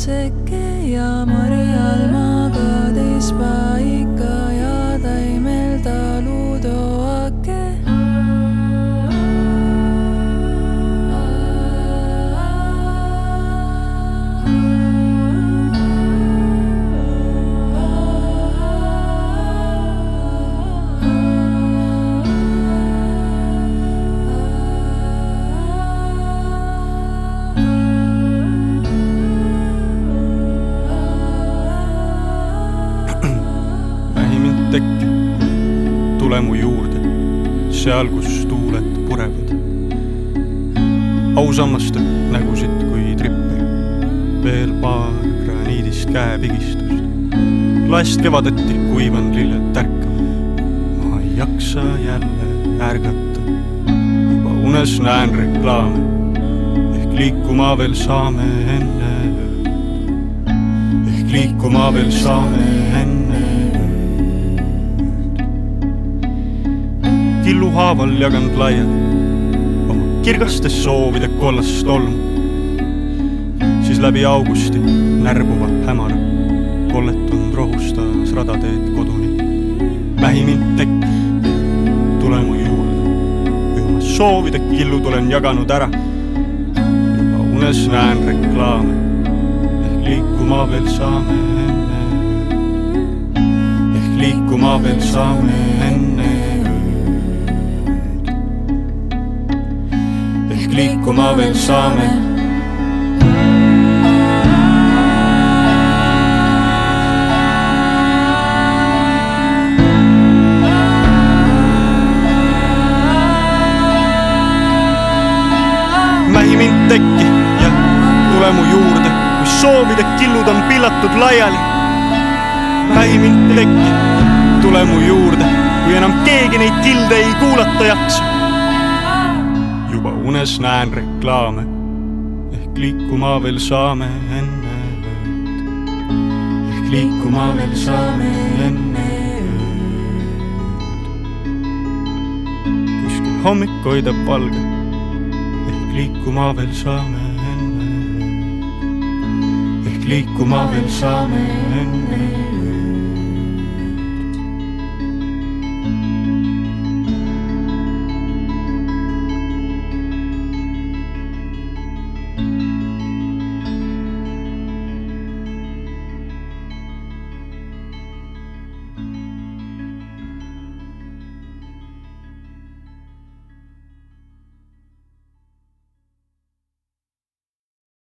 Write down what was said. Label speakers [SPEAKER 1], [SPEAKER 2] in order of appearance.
[SPEAKER 1] seque y amor y alma godis paik tule mu juurde, seal, kus tuuled purevad. ausammaste nägusid kui trippe, veel paar graniidist käepigistust. last kevadeti kuivan lilled tärkavad, ma ei jaksa jälle ärgata, juba unes näen reklaame, ehk liikuma veel saame enne ööd, ehk liikuma veel saame killuhaaval jaganud laiali oma kirgastes soovide kollast tolmu. siis läbi augusti närbuva hämara kolletunud rohustas radateed koduni. vähi mind tekki, tule mu juurde, kui oma soovide killu olen jaganud ära. juba unes näen reklaame, ehk liikuma veel saame enne ehk liikuma veel saame ehk liikuma veel saame. mähi mind tekki ja tule mu juurde, kui soovide killud on pillatud laiali. mähi mind tekki, tule mu juurde, kui enam keegi neid kilde ei kuulata jaksa unes näen reklaame, ehk liikuma veel saame enne ööd. ehk liikuma veel saame enne ööd. kuskil hommik hoidab valge, ehk liikuma veel saame enne ööd. ehk liikuma veel saame enne ööd.